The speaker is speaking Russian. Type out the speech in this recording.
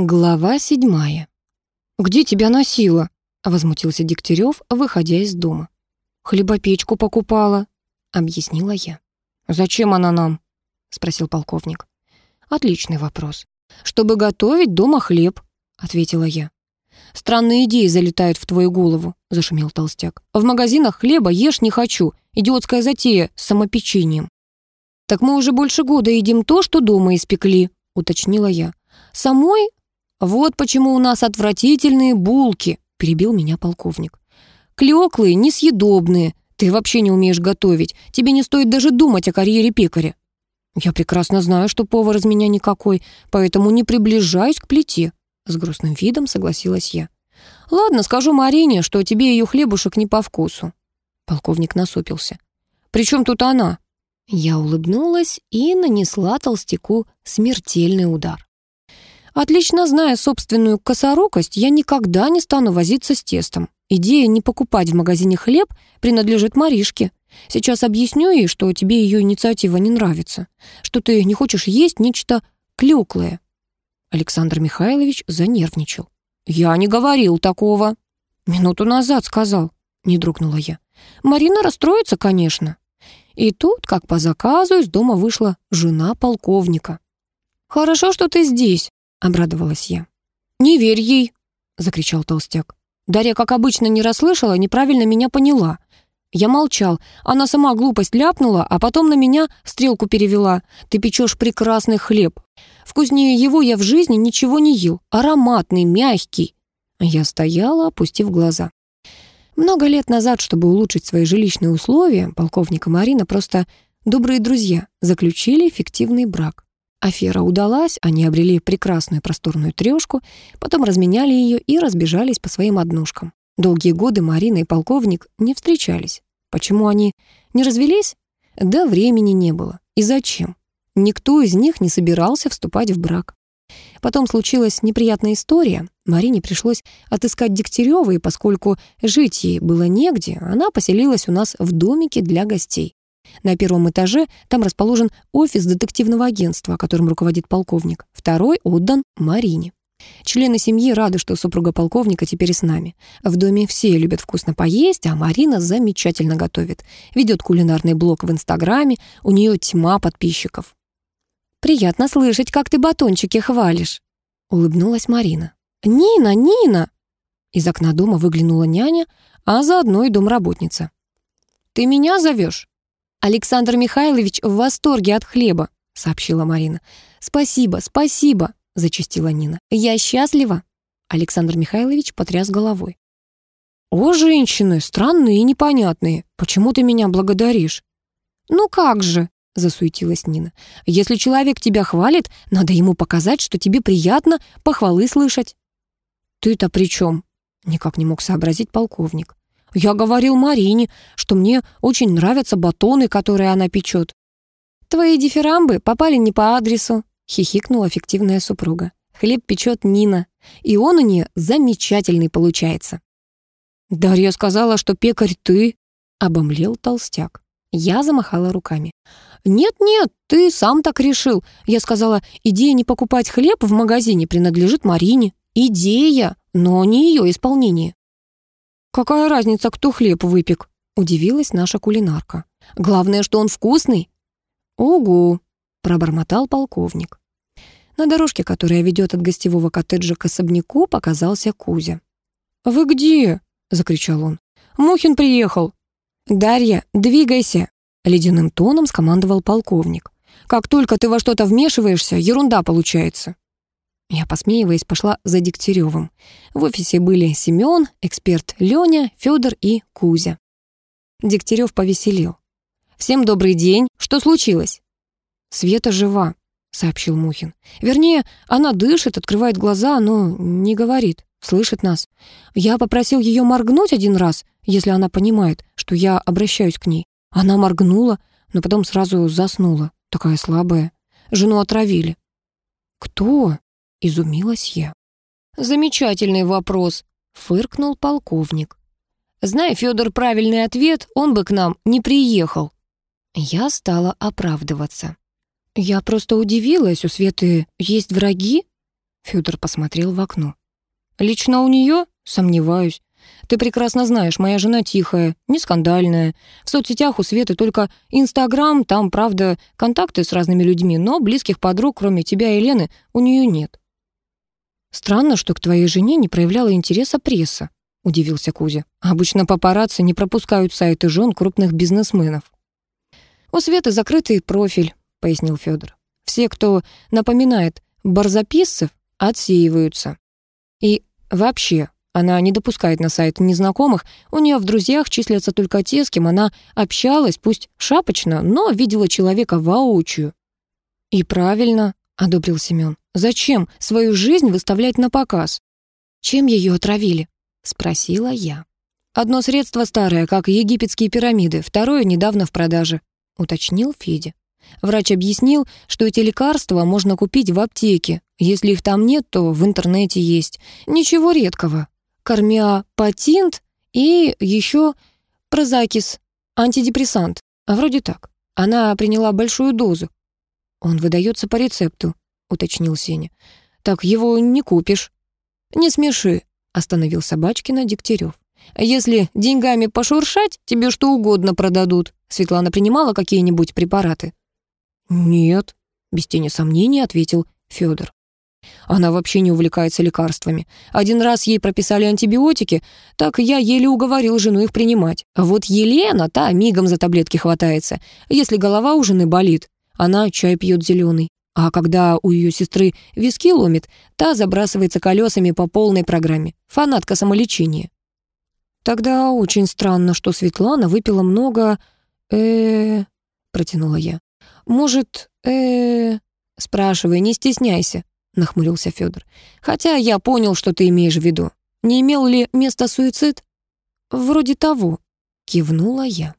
Глава седьмая. «Где тебя носила?» — возмутился Дегтярев, выходя из дома. «Хлебопечку покупала», — объяснила я. «Зачем она нам?» — спросил полковник. «Отличный вопрос. Чтобы готовить дома хлеб», — ответила я. «Странные идеи залетают в твою голову», — зашумел толстяк. «В магазинах хлеба ешь не хочу. Идиотская затея с самопечением». «Так мы уже больше года едим то, что дома испекли», — уточнила я. «Самой «Вот почему у нас отвратительные булки», — перебил меня полковник. «Клёклые, несъедобные. Ты вообще не умеешь готовить. Тебе не стоит даже думать о карьере пекаря». «Я прекрасно знаю, что повар из меня никакой, поэтому не приближаюсь к плите», — с грустным видом согласилась я. «Ладно, скажу Марине, что тебе ее хлебушек не по вкусу». Полковник насупился. «При чем тут она?» Я улыбнулась и нанесла толстяку смертельный удар. Отлично зная собственную косорукость, я никогда не стану возиться с тестом. Идея не покупать в магазине хлеб принадлежит Маришке. Сейчас объясню ей, что тебе ее инициатива не нравится, что ты не хочешь есть нечто клюклое. Александр Михайлович занервничал. «Я не говорил такого». «Минуту назад сказал», — не дрогнула я. «Марина расстроится, конечно». И тут, как по заказу, из дома вышла жена полковника. «Хорошо, что ты здесь», — обрадовалась я. «Не верь ей!» — закричал толстяк. Дарья, как обычно, не расслышала, неправильно меня поняла. Я молчал. Она сама глупость ляпнула, а потом на меня стрелку перевела. «Ты печешь прекрасный хлеб. Вкуснее его я в жизни ничего не ел. Ароматный, мягкий». Я стояла, опустив глаза. Много лет назад, чтобы улучшить свои жилищные условия, полковник и Марина просто добрые друзья заключили фиктивный брак. Афера удалась, они обрели прекрасную просторную трешку, потом разменяли ее и разбежались по своим однушкам. Долгие годы Марина и полковник не встречались. Почему они не развелись? Да времени не было. И зачем? Никто из них не собирался вступать в брак. Потом случилась неприятная история. Марине пришлось отыскать Дегтярёва, и поскольку жить ей было негде, она поселилась у нас в домике для гостей. На первом этаже там расположен офис детективного агентства, которым руководит полковник. Второй отдан Марине. Члены семьи рады, что супруга полковника теперь с нами. В доме все любят вкусно поесть, а Марина замечательно готовит. Ведет кулинарный блог в Инстаграме, у нее тьма подписчиков. «Приятно слышать, как ты батончики хвалишь», — улыбнулась Марина. «Нина, Нина!» Из окна дома выглянула няня, а заодно и домработница. «Ты меня зовешь?» «Александр Михайлович в восторге от хлеба», — сообщила Марина. «Спасибо, спасибо», — зачастила Нина. «Я счастлива». Александр Михайлович потряс головой. «О, женщины, странные и непонятные. Почему ты меня благодаришь?» «Ну как же», — засуетилась Нина. «Если человек тебя хвалит, надо ему показать, что тебе приятно похвалы слышать». «Ты-то при чем?» — никак не мог сообразить полковник. Я говорил Марине, что мне очень нравятся батоны, которые она печет. Твои дифирамбы попали не по адресу, хихикнула фиктивная супруга. Хлеб печет Нина, и он у нее замечательный получается. Дарья сказала, что пекарь ты, обомлел толстяк. Я замахала руками. «Нет-нет, ты сам так решил. Я сказала, идея не покупать хлеб в магазине принадлежит Марине. Идея, но не ее исполнение». «Какая разница, кто хлеб выпек?» — удивилась наша кулинарка. «Главное, что он вкусный». «Угу», — пробормотал полковник. На дорожке, которая ведет от гостевого коттеджа к особняку, показался Кузя. «Вы где?» — закричал он. «Мухин приехал». «Дарья, двигайся!» — ледяным тоном скомандовал полковник. «Как только ты во что-то вмешиваешься, ерунда получается». Я, посмеиваясь, пошла за Дегтяревым. В офисе были Семен, эксперт Леня, Федор и Кузя. Дегтярев повеселил. «Всем добрый день. Что случилось?» «Света жива», — сообщил Мухин. «Вернее, она дышит, открывает глаза, но не говорит, слышит нас. Я попросил ее моргнуть один раз, если она понимает, что я обращаюсь к ней. Она моргнула, но потом сразу заснула, такая слабая. Жену отравили». «Кто?» Изумилась я. «Замечательный вопрос», — фыркнул полковник. «Зная Федор правильный ответ, он бы к нам не приехал». Я стала оправдываться. «Я просто удивилась, у Светы есть враги?» Федор посмотрел в окно. Лично у нее сомневаюсь. Ты прекрасно знаешь, моя жена тихая, не скандальная. В соцсетях у Светы только Инстаграм, там, правда, контакты с разными людьми, но близких подруг, кроме тебя и Лены, у нее нет. Странно, что к твоей жене не проявляла интереса пресса, удивился Кузя. Обычно папарацци не пропускают сайты жен крупных бизнесменов. У Светы закрытый профиль, пояснил Федор. Все, кто напоминает барзаписцев, отсеиваются. И вообще, она не допускает на сайт незнакомых, у нее в друзьях числятся только те, с кем она общалась, пусть шапочно, но видела человека воочию. «И правильно», — одобрил Семен. «Зачем свою жизнь выставлять на показ?» «Чем ее отравили?» — спросила я. «Одно средство старое, как египетские пирамиды, второе недавно в продаже», — уточнил Федя. Врач объяснил, что эти лекарства можно купить в аптеке. Если их там нет, то в интернете есть. Ничего редкого. Кармиапатинт и еще прозакис, антидепрессант. Вроде так. Она приняла большую дозу. Он выдается по рецепту, уточнил Сеня. Так его не купишь. Не смеши, остановил Собачкина Дегтярев. Если деньгами пошуршать, тебе что угодно продадут. Светлана принимала какие-нибудь препараты? «Нет», — без тени сомнений ответил Федор. Она вообще не увлекается лекарствами. Один раз ей прописали антибиотики, так я еле уговорил жену их принимать. Вот Елена, та мигом за таблетки хватается. Если голова у жены болит, она чай пьет зеленый. А когда у ее сестры виски ломит, та забрасывается колесами по полной программе. Фанатка самолечения. Тогда очень странно, что Светлана выпила много... э протянула я. Может, э, Спрашивай, не стесняйся нахмурился Федор. Хотя я понял, что ты имеешь в виду. Не имел ли место суицид? Вроде того, кивнула я.